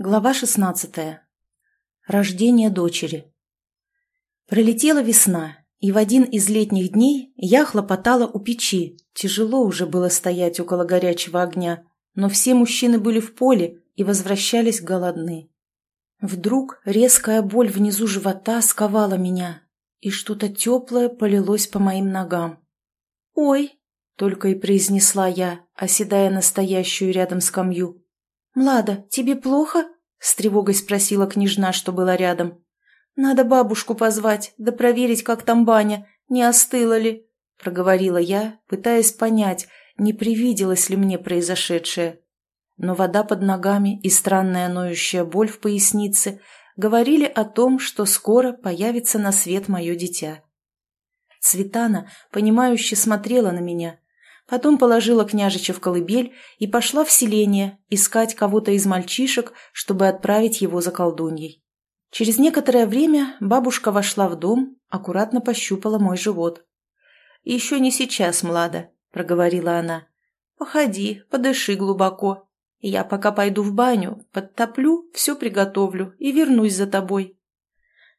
Глава 16. Рождение дочери. Пролетела весна, и в один из летних дней я хлопотала у печи. Тяжело уже было стоять около горячего огня, но все мужчины были в поле и возвращались голодны. Вдруг резкая боль внизу живота сковала меня, и что-то теплое полилось по моим ногам. «Ой!» — только и произнесла я, оседая настоящую рядом скамью. «Млада, тебе плохо?» — с тревогой спросила княжна, что была рядом. «Надо бабушку позвать, да проверить, как там баня, не остыла ли», — проговорила я, пытаясь понять, не привиделось ли мне произошедшее. Но вода под ногами и странная ноющая боль в пояснице говорили о том, что скоро появится на свет мое дитя. Светана, понимающе смотрела на меня, Потом положила княжича в колыбель и пошла в селение искать кого-то из мальчишек, чтобы отправить его за колдуньей. Через некоторое время бабушка вошла в дом, аккуратно пощупала мой живот. «Еще не сейчас, Млада», — проговорила она. «Походи, подыши глубоко. Я пока пойду в баню, подтоплю, все приготовлю и вернусь за тобой».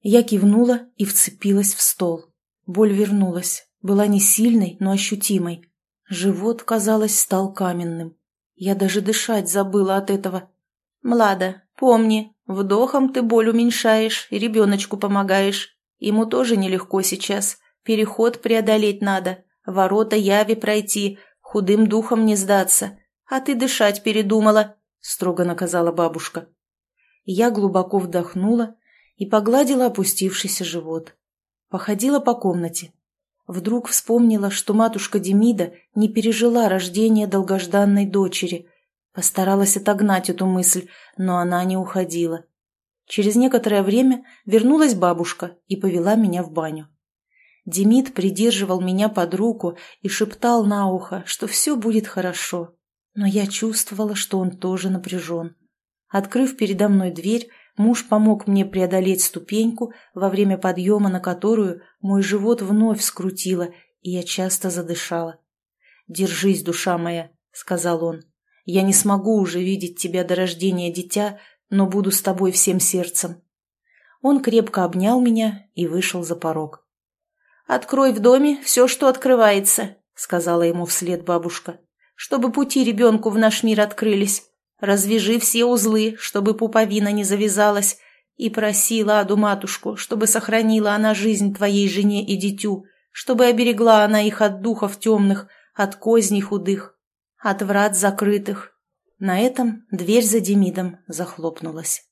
Я кивнула и вцепилась в стол. Боль вернулась, была не сильной, но ощутимой. Живот, казалось, стал каменным. Я даже дышать забыла от этого. «Млада, помни, вдохом ты боль уменьшаешь и ребеночку помогаешь. Ему тоже нелегко сейчас. Переход преодолеть надо, ворота яви пройти, худым духом не сдаться. А ты дышать передумала», — строго наказала бабушка. Я глубоко вдохнула и погладила опустившийся живот. Походила по комнате, Вдруг вспомнила, что матушка Демида не пережила рождение долгожданной дочери. Постаралась отогнать эту мысль, но она не уходила. Через некоторое время вернулась бабушка и повела меня в баню. Демид придерживал меня под руку и шептал на ухо, что все будет хорошо. Но я чувствовала, что он тоже напряжен. Открыв передо мной дверь, Муж помог мне преодолеть ступеньку, во время подъема на которую мой живот вновь скрутило, и я часто задышала. «Держись, душа моя», — сказал он. «Я не смогу уже видеть тебя до рождения дитя, но буду с тобой всем сердцем». Он крепко обнял меня и вышел за порог. «Открой в доме все, что открывается», — сказала ему вслед бабушка, «чтобы пути ребенку в наш мир открылись. Развяжи все узлы, чтобы пуповина не завязалась, и проси Ладу матушку, чтобы сохранила она жизнь твоей жене и дитю, чтобы оберегла она их от духов темных, от козней худых, от врат закрытых. На этом дверь за Демидом захлопнулась.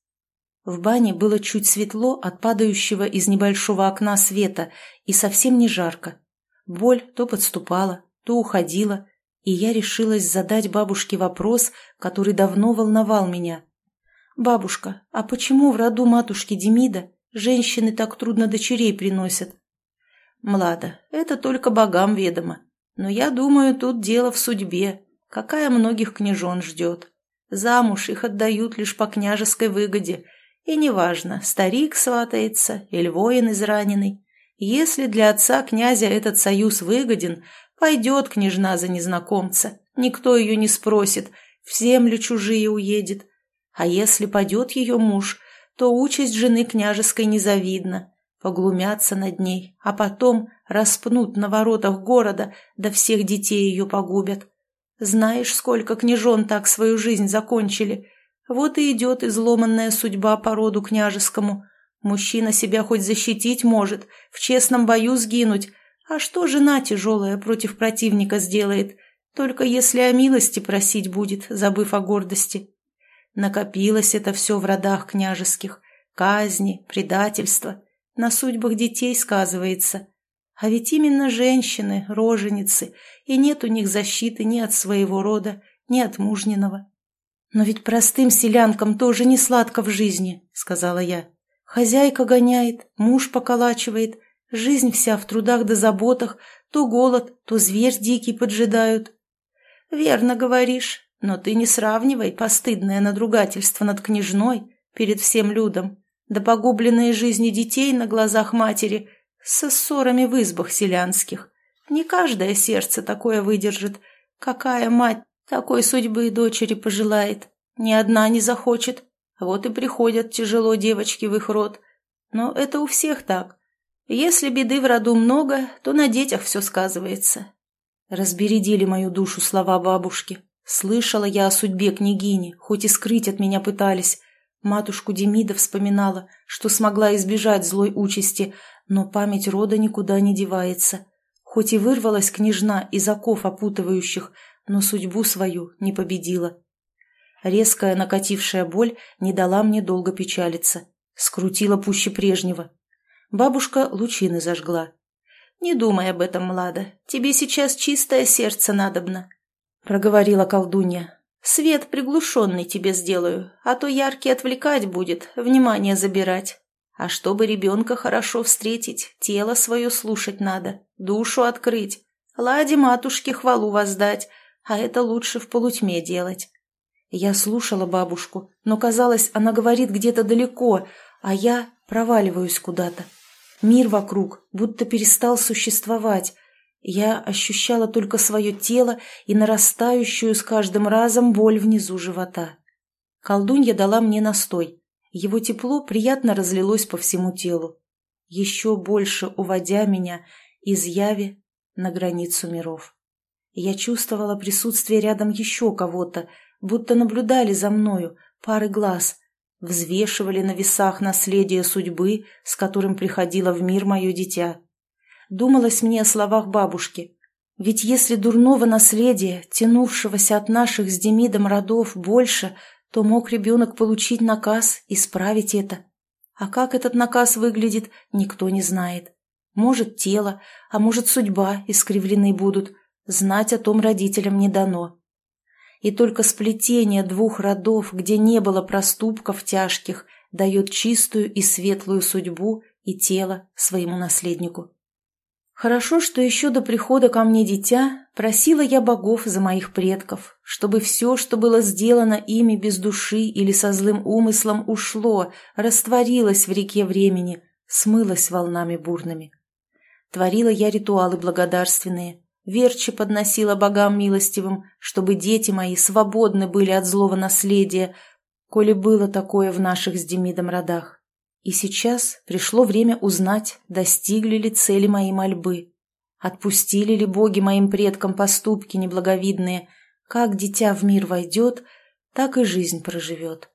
В бане было чуть светло от падающего из небольшого окна света и совсем не жарко. Боль то подступала, то уходила, и я решилась задать бабушке вопрос, который давно волновал меня. «Бабушка, а почему в роду матушки Демида женщины так трудно дочерей приносят?» «Млада, это только богам ведомо. Но я думаю, тут дело в судьбе, какая многих княжон ждет. Замуж их отдают лишь по княжеской выгоде, и неважно, старик сватается или воин израненный. Если для отца князя этот союз выгоден, Пойдет княжна за незнакомца, никто ее не спросит, в землю чужие уедет. А если падет ее муж, то участь жены княжеской незавидна. Поглумятся над ней, а потом распнут на воротах города, да всех детей ее погубят. Знаешь, сколько княжон так свою жизнь закончили? Вот и идет изломанная судьба по роду княжескому. Мужчина себя хоть защитить может, в честном бою сгинуть, а что жена тяжелая против противника сделает, только если о милости просить будет, забыв о гордости? Накопилось это все в родах княжеских. Казни, предательство. На судьбах детей сказывается. А ведь именно женщины, роженицы, и нет у них защиты ни от своего рода, ни от мужниного. «Но ведь простым селянкам тоже не сладко в жизни», — сказала я. «Хозяйка гоняет, муж поколачивает, Жизнь вся в трудах да заботах, то голод, то зверь дикий поджидают. Верно говоришь, но ты не сравнивай постыдное надругательство над княжной перед всем людом, да погубленные жизни детей на глазах матери со ссорами в избах селянских. Не каждое сердце такое выдержит. Какая мать такой судьбы дочери пожелает? Ни одна не захочет. Вот и приходят тяжело девочки в их род. Но это у всех так. Если беды в роду много, то на детях все сказывается. Разбередили мою душу слова бабушки. Слышала я о судьбе княгини, хоть и скрыть от меня пытались. Матушку Демида вспоминала, что смогла избежать злой участи, но память рода никуда не девается. Хоть и вырвалась княжна из оков опутывающих, но судьбу свою не победила. Резкая накатившая боль не дала мне долго печалиться. Скрутила пуще прежнего. Бабушка лучины зажгла. «Не думай об этом, Млада. Тебе сейчас чистое сердце надобно», — проговорила колдунья. «Свет приглушенный тебе сделаю, а то яркий отвлекать будет, внимание забирать. А чтобы ребенка хорошо встретить, тело свое слушать надо, душу открыть, Ладе матушке хвалу воздать, а это лучше в полутьме делать». Я слушала бабушку, но казалось, она говорит где-то далеко, а я проваливаюсь куда-то. Мир вокруг будто перестал существовать. Я ощущала только свое тело и нарастающую с каждым разом боль внизу живота. Колдунья дала мне настой. Его тепло приятно разлилось по всему телу, еще больше уводя меня из яви на границу миров. Я чувствовала присутствие рядом еще кого-то, будто наблюдали за мною пары глаз, взвешивали на весах наследие судьбы, с которым приходило в мир мое дитя. Думалось мне о словах бабушки. Ведь если дурного наследия, тянувшегося от наших с Демидом родов, больше, то мог ребенок получить наказ исправить это. А как этот наказ выглядит, никто не знает. Может, тело, а может, судьба искривлены будут. Знать о том родителям не дано и только сплетение двух родов, где не было проступков тяжких, дает чистую и светлую судьбу и тело своему наследнику. Хорошо, что еще до прихода ко мне дитя просила я богов за моих предков, чтобы все, что было сделано ими без души или со злым умыслом, ушло, растворилось в реке времени, смылось волнами бурными. Творила я ритуалы благодарственные, Верчи подносила богам милостивым, чтобы дети мои свободны были от злого наследия, коли было такое в наших с Демидом родах. И сейчас пришло время узнать, достигли ли цели моей мольбы. Отпустили ли боги моим предкам поступки неблаговидные, как дитя в мир войдет, так и жизнь проживет.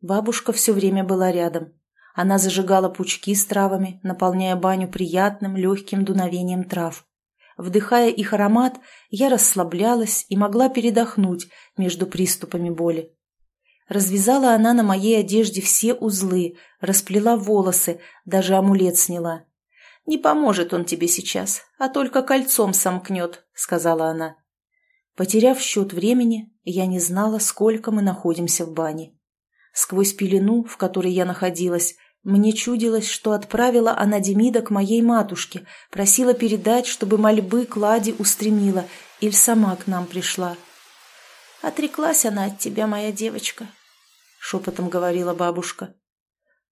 Бабушка все время была рядом. Она зажигала пучки с травами, наполняя баню приятным легким дуновением трав. Вдыхая их аромат, я расслаблялась и могла передохнуть между приступами боли. Развязала она на моей одежде все узлы, расплела волосы, даже амулет сняла. «Не поможет он тебе сейчас, а только кольцом сомкнет», — сказала она. Потеряв счет времени, я не знала, сколько мы находимся в бане. Сквозь пелену, в которой я находилась, мне чудилось, что отправила она Демида к моей матушке, просила передать, чтобы мольбы Клади устремила, или сама к нам пришла. «Отреклась она от тебя, моя девочка», — шепотом говорила бабушка.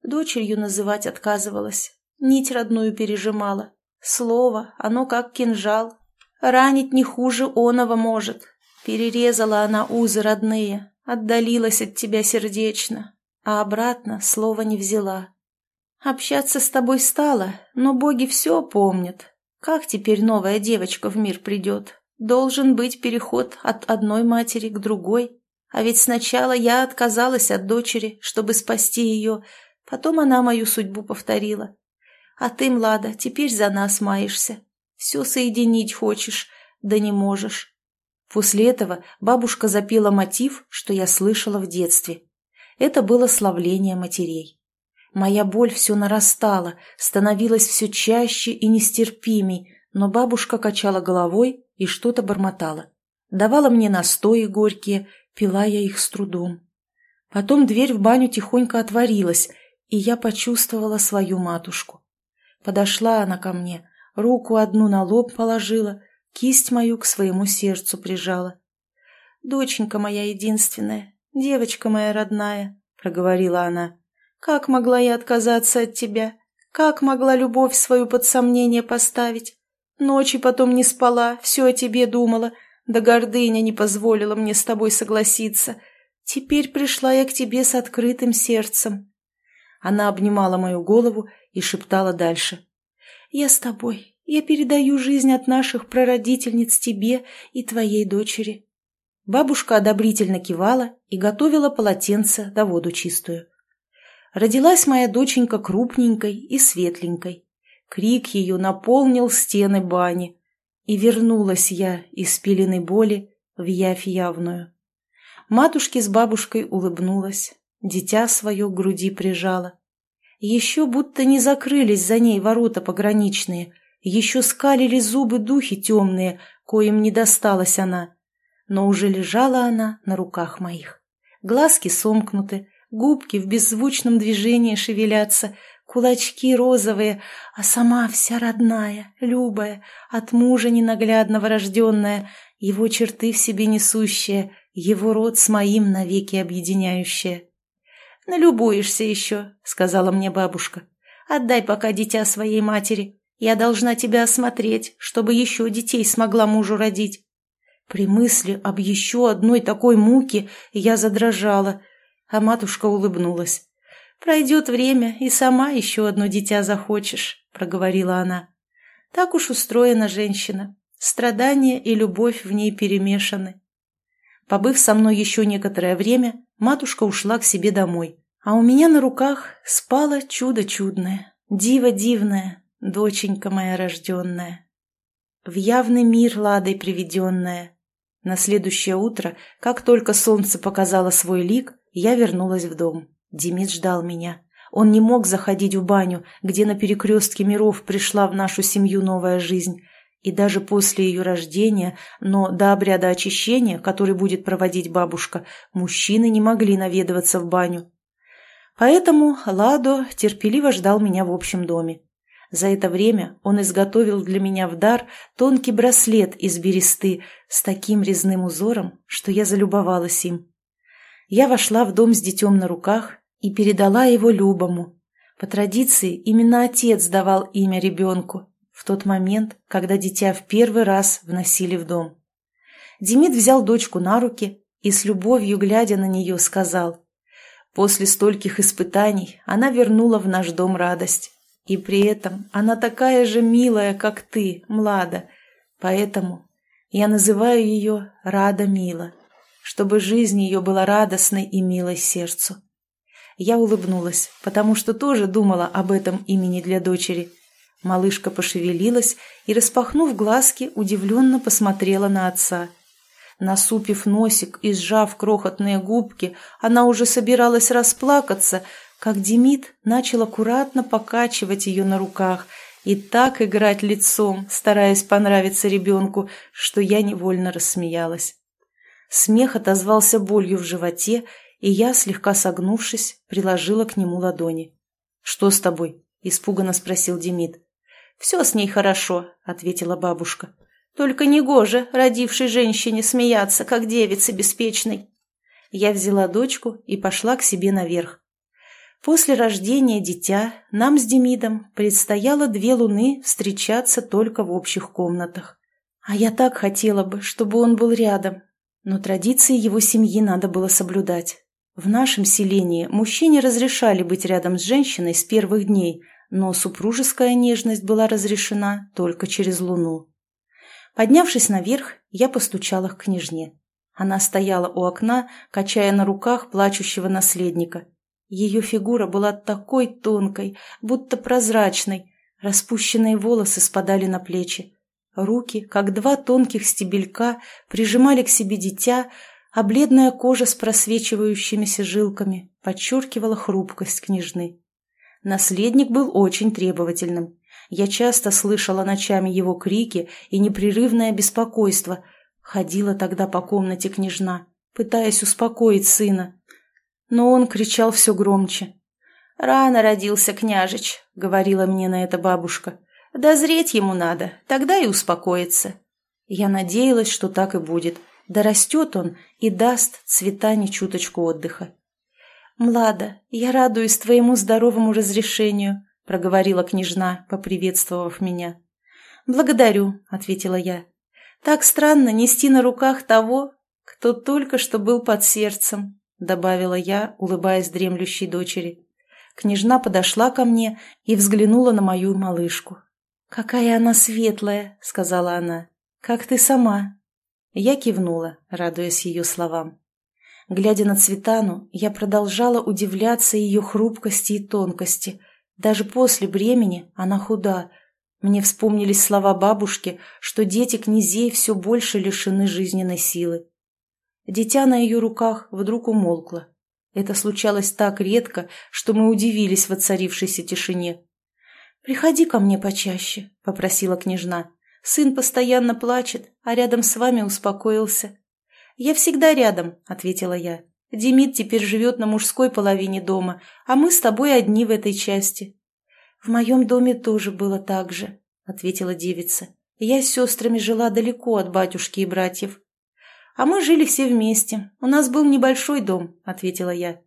Дочерью называть отказывалась, нить родную пережимала. Слово, оно как кинжал, ранить не хуже оного может. Перерезала она узы родные, отдалилась от тебя сердечно, а обратно слова не взяла. Общаться с тобой стало, но боги все помнят. Как теперь новая девочка в мир придет? Должен быть переход от одной матери к другой. А ведь сначала я отказалась от дочери, чтобы спасти ее, потом она мою судьбу повторила. А ты, Млада, теперь за нас маешься. Все соединить хочешь, да не можешь. После этого бабушка запела мотив, что я слышала в детстве. Это было славление матерей. Моя боль все нарастала, становилась все чаще и нестерпимей, но бабушка качала головой и что-то бормотала. Давала мне настои горькие, пила я их с трудом. Потом дверь в баню тихонько отворилась, и я почувствовала свою матушку. Подошла она ко мне, руку одну на лоб положила, кисть мою к своему сердцу прижала. «Доченька моя единственная, девочка моя родная», — проговорила она, как могла я отказаться от тебя? Как могла любовь свою под сомнение поставить? Ночи потом не спала, все о тебе думала, да гордыня не позволила мне с тобой согласиться. Теперь пришла я к тебе с открытым сердцем». Она обнимала мою голову и шептала дальше. «Я с тобой. Я передаю жизнь от наших прародительниц тебе и твоей дочери». Бабушка одобрительно кивала и готовила полотенце да воду чистую. Родилась моя доченька крупненькой и светленькой. Крик ее наполнил стены бани. И вернулась я из пеленой боли в явь явную. Матушке с бабушкой улыбнулась, дитя свое к груди прижала. Еще будто не закрылись за ней ворота пограничные, еще скалили зубы духи темные, коим не досталась она. Но уже лежала она на руках моих. Глазки сомкнуты, губки в беззвучном движении шевелятся, кулачки розовые, а сама вся родная, любая, от мужа ненаглядного рожденная, его черты в себе несущая, его род с моим навеки объединяющая. «Налюбуешься еще», — сказала мне бабушка. «Отдай пока дитя своей матери. Я должна тебя осмотреть, чтобы еще детей смогла мужу родить». При мысли об еще одной такой муке я задрожала, а матушка улыбнулась. «Пройдет время, и сама еще одно дитя захочешь», — проговорила она. «Так уж устроена женщина. Страдания и любовь в ней перемешаны». Побыв со мной еще некоторое время, матушка ушла к себе домой, а у меня на руках спало чудо чудное, диво дивное, доченька моя рожденная. В явный мир ладой приведенная. На следующее утро, как только солнце показало свой лик, я вернулась в дом. Демид ждал меня. Он не мог заходить в баню, где на перекрестке миров пришла в нашу семью новая жизнь. И даже после ее рождения, но до обряда очищения, который будет проводить бабушка, мужчины не могли наведываться в баню. Поэтому Ладо терпеливо ждал меня в общем доме. За это время он изготовил для меня в дар тонкий браслет из бересты с таким резным узором, что я залюбовалась им. Я вошла в дом с детем на руках и передала его Любому. По традиции именно отец давал имя ребенку в тот момент, когда дитя в первый раз вносили в дом. Демид взял дочку на руки и с любовью, глядя на нее, сказал, «После стольких испытаний она вернула в наш дом радость, и при этом она такая же милая, как ты, Млада, поэтому я называю ее Рада Мила» чтобы жизнь ее была радостной и милой сердцу. Я улыбнулась, потому что тоже думала об этом имени для дочери. Малышка пошевелилась и, распахнув глазки, удивленно посмотрела на отца. Насупив носик и сжав крохотные губки, она уже собиралась расплакаться, как Демид начал аккуратно покачивать ее на руках и так играть лицом, стараясь понравиться ребенку, что я невольно рассмеялась. Смех отозвался болью в животе, и я, слегка согнувшись, приложила к нему ладони. «Что с тобой?» – испуганно спросил Демид. «Все с ней хорошо», – ответила бабушка. «Только не гоже родившей женщине смеяться, как девице беспечной». Я взяла дочку и пошла к себе наверх. После рождения дитя нам с Демидом предстояло две луны встречаться только в общих комнатах. А я так хотела бы, чтобы он был рядом, но традиции его семьи надо было соблюдать. В нашем селении мужчине разрешали быть рядом с женщиной с первых дней, но супружеская нежность была разрешена только через луну. Поднявшись наверх, я постучала к княжне. Она стояла у окна, качая на руках плачущего наследника. Ее фигура была такой тонкой, будто прозрачной, распущенные волосы спадали на плечи. Руки, как два тонких стебелька, прижимали к себе дитя, а бледная кожа с просвечивающимися жилками подчеркивала хрупкость княжны. Наследник был очень требовательным. Я часто слышала ночами его крики и непрерывное беспокойство. Ходила тогда по комнате княжна, пытаясь успокоить сына. Но он кричал все громче. «Рано родился княжич», — говорила мне на это бабушка. Дозреть ему надо, тогда и успокоится. Я надеялась, что так и будет. Дорастет он и даст цветане чуточку отдыха. «Млада, я радуюсь твоему здоровому разрешению», — проговорила княжна, поприветствовав меня. «Благодарю», — ответила я. «Так странно нести на руках того, кто только что был под сердцем. — добавила я, улыбаясь дремлющей дочери. Княжна подошла ко мне и взглянула на мою малышку. «Какая она светлая!» — сказала она. «Как ты сама!» Я кивнула, радуясь ее словам. Глядя на Цветану, я продолжала удивляться ее хрупкости и тонкости. Даже после бремени она худа. Мне вспомнились слова бабушки, что дети князей все больше лишены жизненной силы. Дитя на ее руках вдруг умолкло. Это случалось так редко, что мы удивились воцарившейся тишине. «Приходи ко мне почаще», — попросила княжна. «Сын постоянно плачет, а рядом с вами успокоился». «Я всегда рядом», — ответила я. «Демид теперь живет на мужской половине дома, а мы с тобой одни в этой части». «В моем доме тоже было так же», — ответила девица. «Я с сестрами жила далеко от батюшки и братьев. «А мы жили все вместе. У нас был небольшой дом», — ответила я.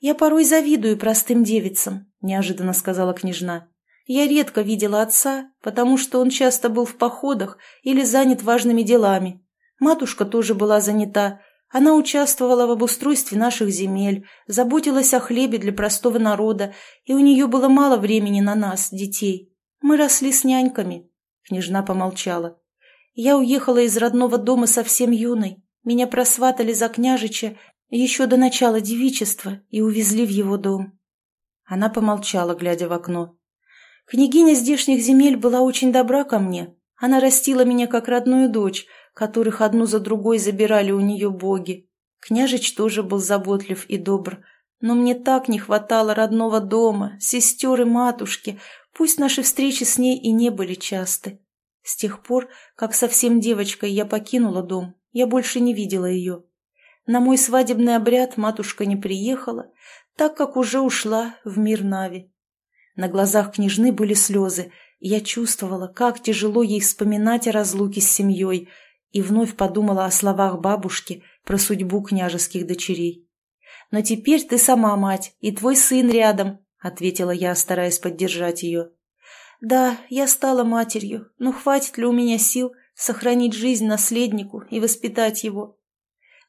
«Я порой завидую простым девицам», — неожиданно сказала княжна. «Я редко видела отца, потому что он часто был в походах или занят важными делами. Матушка тоже была занята. Она участвовала в обустройстве наших земель, заботилась о хлебе для простого народа, и у нее было мало времени на нас, детей. Мы росли с няньками». Княжна помолчала. Я уехала из родного дома совсем юной. Меня просватали за княжича еще до начала девичества и увезли в его дом. Она помолчала, глядя в окно. Княгиня здешних земель была очень добра ко мне. Она растила меня как родную дочь, которых одну за другой забирали у нее боги. Княжич тоже был заботлив и добр. Но мне так не хватало родного дома, сестер и матушки, пусть наши встречи с ней и не были часты. С тех пор, как совсем девочкой я покинула дом, я больше не видела ее. На мой свадебный обряд матушка не приехала, так как уже ушла в мир Нави. На глазах княжны были слезы, и я чувствовала, как тяжело ей вспоминать о разлуке с семьей, и вновь подумала о словах бабушки про судьбу княжеских дочерей. «Но теперь ты сама мать, и твой сын рядом», — ответила я, стараясь поддержать ее. Да, я стала матерью, но хватит ли у меня сил сохранить жизнь наследнику и воспитать его?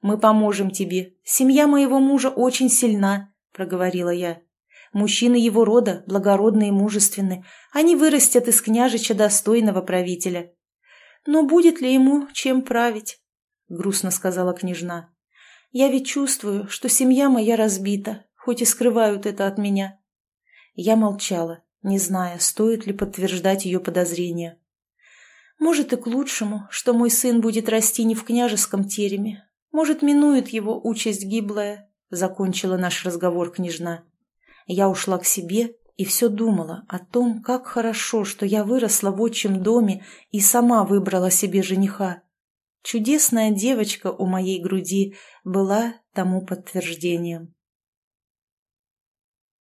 Мы поможем тебе. Семья моего мужа очень сильна, проговорила я. Мужчины его рода благородные и мужественны. Они вырастят из княжича достойного правителя. Но будет ли ему чем править? Грустно сказала княжна. Я ведь чувствую, что семья моя разбита, хоть и скрывают это от меня. Я молчала не зная, стоит ли подтверждать ее подозрения. «Может, и к лучшему, что мой сын будет расти не в княжеском тереме. Может, минует его участь гиблая», — закончила наш разговор княжна. Я ушла к себе и все думала о том, как хорошо, что я выросла в отчим доме и сама выбрала себе жениха. Чудесная девочка у моей груди была тому подтверждением.